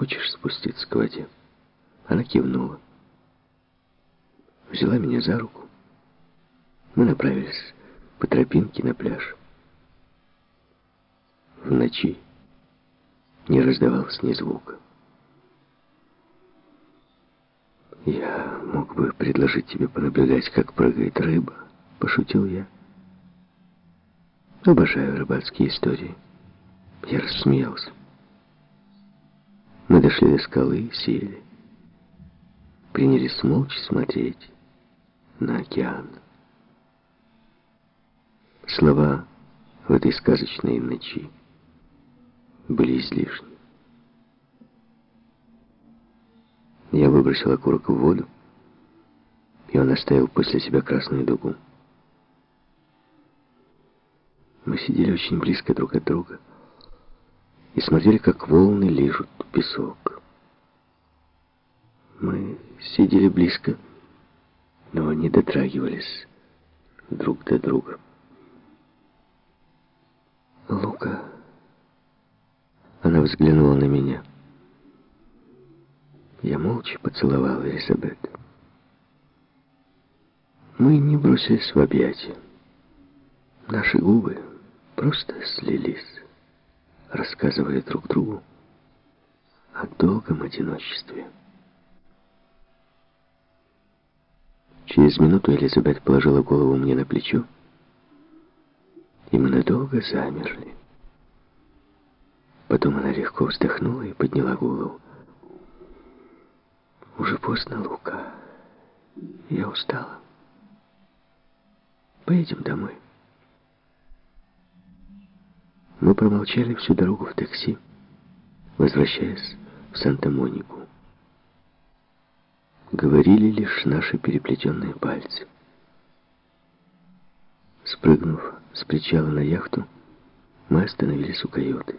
Хочешь спуститься к воде?» Она кивнула. Взяла меня за руку. Мы направились по тропинке на пляж. В ночи не раздавалось ни звука. «Я мог бы предложить тебе понаблюдать, как прыгает рыба», — пошутил я. «Обожаю рыбацкие истории». Я рассмеялся. Мы дошли до скалы, сели. Принялись молча смотреть на океан. Слова в этой сказочной ночи были излишни. Я выбросил окурок в воду, и он оставил после себя красную дугу. Мы сидели очень близко друг от друга и смотрели, как волны лижут песок. Мы сидели близко, но не дотрагивались друг до друга. «Лука...» Она взглянула на меня. Я молча поцеловал Элизабет. Мы не бросились в объятия. Наши губы просто слились, рассказывая друг другу о долгом одиночестве. Через минуту Элизабет положила голову мне на плечо, и мы надолго замерли. Потом она легко вздохнула и подняла голову. Уже поздно, Лука. Я устала. Поедем домой. Мы промолчали всю дорогу в такси, возвращаясь в Санта-Монику. Говорили лишь наши переплетенные пальцы. Спрыгнув с причала на яхту, мы остановились у каюты.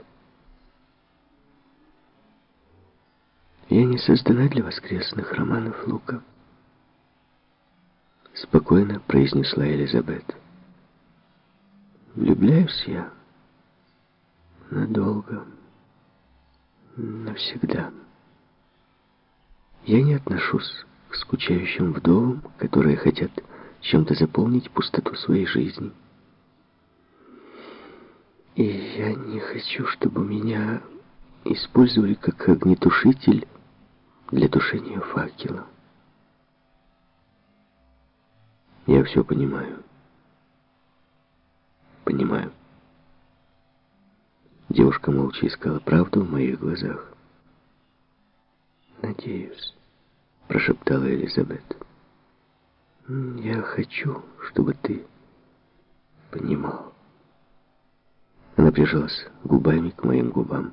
Я не создана для воскресных романов Лука. Спокойно произнесла Элизабет. Влюбляюсь я надолго, навсегда. Я не отношусь к скучающим вдовам, которые хотят чем-то заполнить пустоту своей жизни. И я не хочу, чтобы меня использовали как огнетушитель для тушения факела. Я все понимаю. Понимаю. Девушка молча искала правду в моих глазах. «Надеюсь», — прошептала Элизабет. «Я хочу, чтобы ты понимал». Она прижалась губами к моим губам.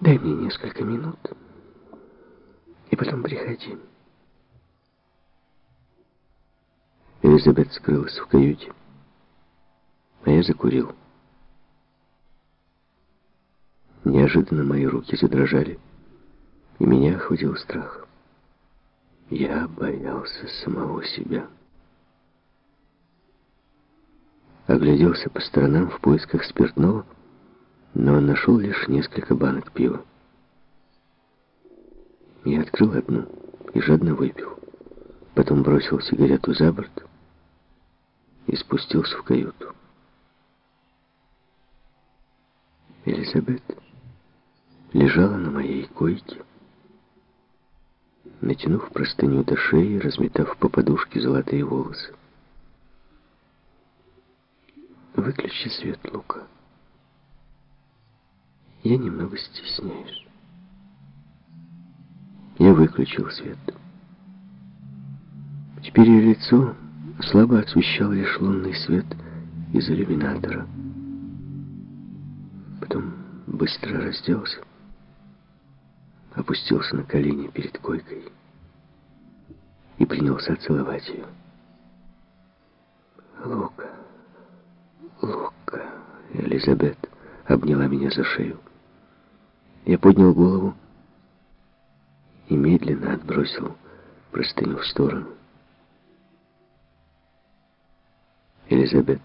Дай мне несколько минут, и потом приходи. Элизабет скрылась в каюте, а я закурил. Неожиданно мои руки задрожали, и меня охватил страх. Я боялся самого себя. Огляделся по сторонам в поисках спиртного, но нашел лишь несколько банок пива. Я открыл одну и жадно выпил. Потом бросил сигарету за борт и спустился в каюту. Элизабет лежала на моей койке, натянув простыню до шеи, разметав по подушке золотые волосы. «Выключи свет, Лука». Я немного стесняюсь. Я выключил свет. Теперь ее лицо слабо освещал лишь лунный свет из иллюминатора. Потом быстро разделся, опустился на колени перед койкой и принялся целовать ее. Лука, Лука, Элизабет обняла меня за шею. Я поднял голову и медленно отбросил простыню в сторону. Элизабет